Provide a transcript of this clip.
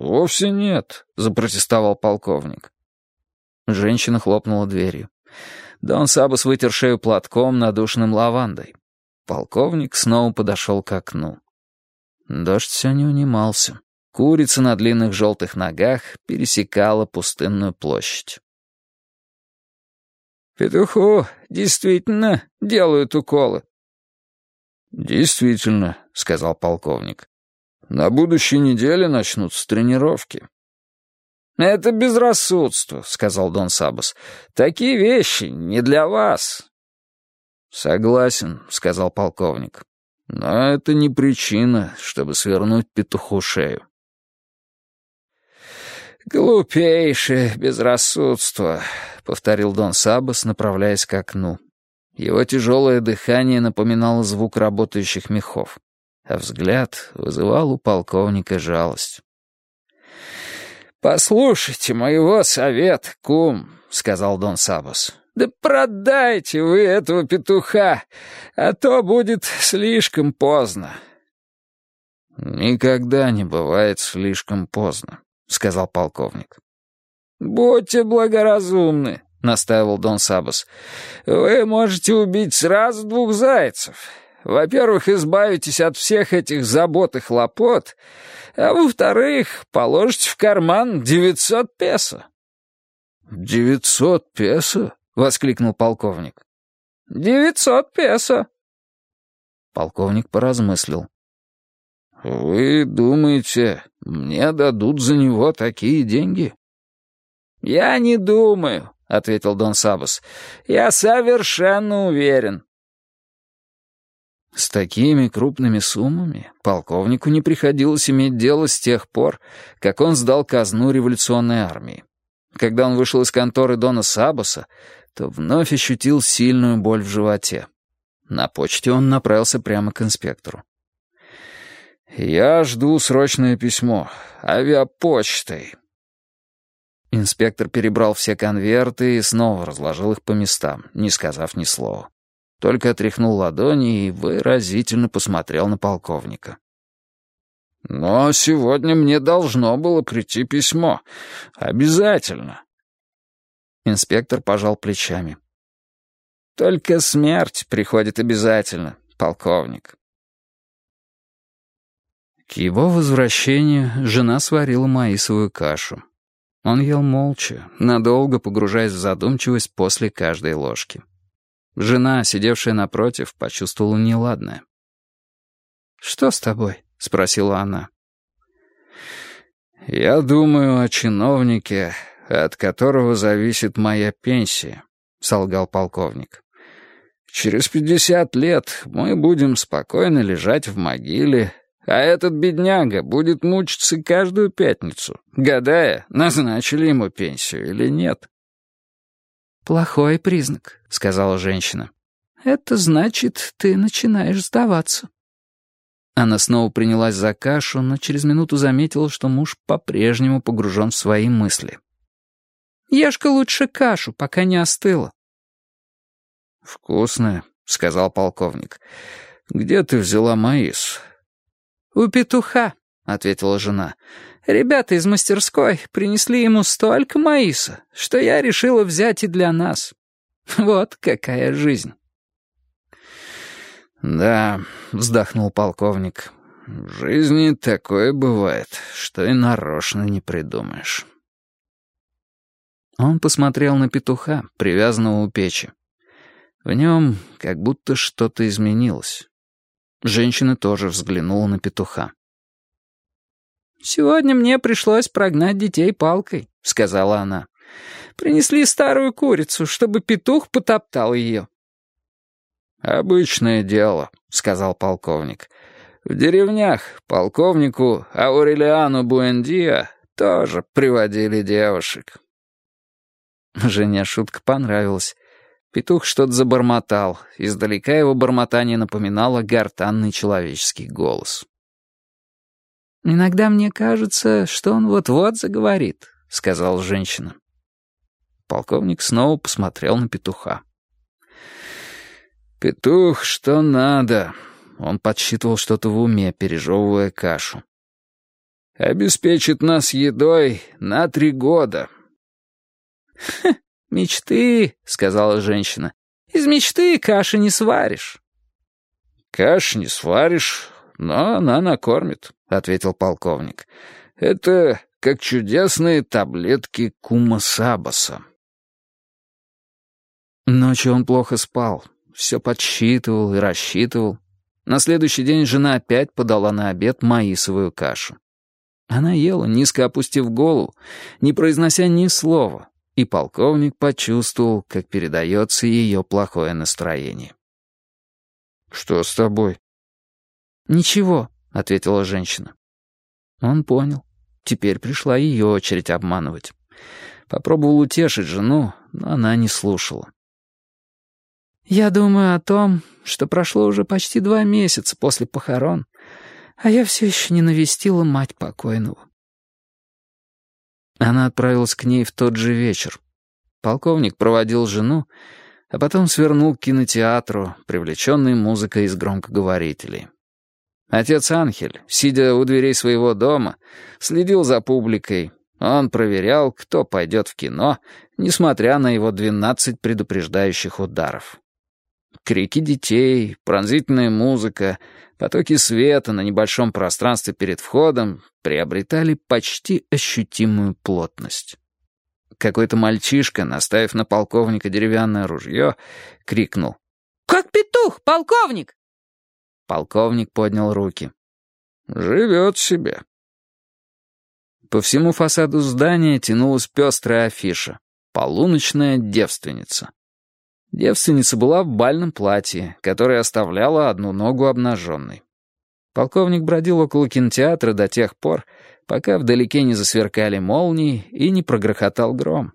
«Вовсе нет», — запротестовал полковник. Женщина хлопнула дверью. Дон Сабас вытер шею платком, надушенным лавандой. Полковник снова подошел к окну. Дождь все не унимался. Курица на длинных желтых ногах пересекала пустынную площадь. «Петуху действительно делают уколы?» «Действительно», — сказал полковник. «На будущей неделе начнутся тренировки». «Это безрассудство», — сказал Дон Сабас. «Такие вещи не для вас». «Согласен», — сказал полковник. «Но это не причина, чтобы свернуть петуху шею». «Глупейшее безрассудство», — повторил Дон Сабас, направляясь к окну. Его тяжелое дыхание напоминало звук работающих мехов, а взгляд вызывал у полковника жалость. «Послушайте моего совета, кум», — сказал Дон Сабос. «Да продайте вы этого петуха, а то будет слишком поздно». «Никогда не бывает слишком поздно», — сказал полковник. «Будьте благоразумны», — настаивал Дон Сабос. «Вы можете убить сразу двух зайцев. Во-первых, избавитесь от всех этих забот и хлопот, а во-вторых, положите в карман девятьсот песо». «Девятьсот песо?» — воскликнул полковник. «Девятьсот песо». Полковник поразмыслил. «Вы думаете, мне дадут за него такие деньги?» «Я не думаю», — ответил Дон Сабас. «Я совершенно уверен». С такими крупными суммами полковнику не приходилось иметь дело с тех пор, как он сдал казну революционной армии. Когда он вышел из конторы Дона Сабаса, то вновь ощутил сильную боль в животе. На почте он направился прямо к инспектору. «Я жду срочное письмо. Авиапочтой». Инспектор перебрал все конверты и снова разложил их по местам, не сказав ни слова только отряхнул ладони и выразительно посмотрел на полковника. «Но сегодня мне должно было прийти письмо. Обязательно». Инспектор пожал плечами. «Только смерть приходит обязательно, полковник». К его возвращению жена сварила маисовую кашу. Он ел молча, надолго погружаясь в задумчивость после каждой ложки. Жена, сидевшая напротив, почувствовала неладное. «Что с тобой?» — спросила она. «Я думаю о чиновнике, от которого зависит моя пенсия», — солгал полковник. «Через пятьдесят лет мы будем спокойно лежать в могиле, а этот бедняга будет мучиться каждую пятницу, гадая, назначили ему пенсию или нет». «Плохой признак», — сказала женщина. «Это значит, ты начинаешь сдаваться». Она снова принялась за кашу, но через минуту заметила, что муж по-прежнему погружен в свои мысли. «Ешь-ка лучше кашу, пока не остыла». «Вкусная», — сказал полковник. «Где ты взяла маис?» «У петуха», — ответила жена. Ребята из мастерской принесли ему столько маиса, что я решила взять и для нас. Вот какая жизнь. «Да», — вздохнул полковник, — «в жизни такое бывает, что и нарочно не придумаешь». Он посмотрел на петуха, привязанного у печи. В нем как будто что-то изменилось. Женщина тоже взглянула на петуха. «Сегодня мне пришлось прогнать детей палкой», — сказала она. «Принесли старую курицу, чтобы петух потоптал ее». «Обычное дело», — сказал полковник. «В деревнях полковнику Аурелиану Буэндиа тоже приводили девушек». Жене шутка понравилась. Петух что-то забормотал. Издалека его бормотание напоминало гортанный человеческий голос. «Иногда мне кажется, что он вот-вот заговорит», — сказала женщина. Полковник снова посмотрел на петуха. «Петух, что надо!» Он подсчитывал что-то в уме, пережевывая кашу. Обеспечит нас едой на три года». «Мечты», — сказала женщина. «Из мечты каши не сваришь». «Каши не сваришь, но она накормит», — ответил полковник. «Это как чудесные таблетки кумасабаса». Ночью он плохо спал, все подсчитывал и рассчитывал. На следующий день жена опять подала на обед маисовую кашу. Она ела, низко опустив голову, не произнося ни слова, и полковник почувствовал, как передается ее плохое настроение. «Что с тобой?» «Ничего», — ответила женщина. Он понял. Теперь пришла ее очередь обманывать. Попробовал утешить жену, но она не слушала. «Я думаю о том, что прошло уже почти два месяца после похорон, а я все еще не навестила мать покойного». Она отправилась к ней в тот же вечер. Полковник проводил жену, а потом свернул к кинотеатру, привлеченный музыкой из громкоговорителей. Отец Анхель, сидя у дверей своего дома, следил за публикой. Он проверял, кто пойдет в кино, несмотря на его двенадцать предупреждающих ударов. Крики детей, пронзительная музыка, потоки света на небольшом пространстве перед входом приобретали почти ощутимую плотность. Какой-то мальчишка, наставив на полковника деревянное ружье, крикнул. «Как петух, полковник!» Полковник поднял руки. «Живет себе». По всему фасаду здания тянулась пестрая афиша. «Полуночная девственница». Девственница была в бальном платье, которое оставляло одну ногу обнаженной. Полковник бродил около кинотеатра до тех пор, пока вдалеке не засверкали молнии и не прогрохотал гром.